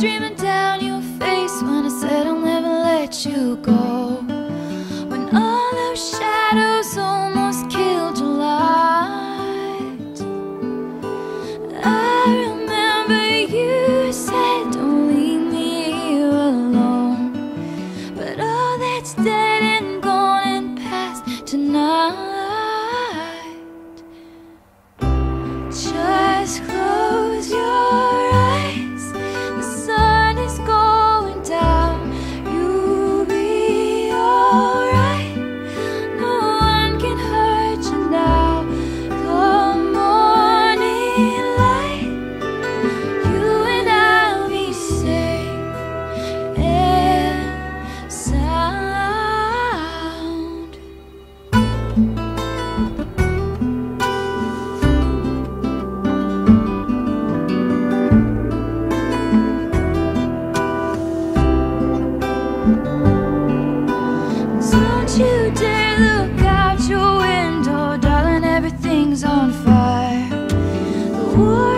streaming down your face when I said I'll never let you go. When all those shadows almost killed your light. I each day. What?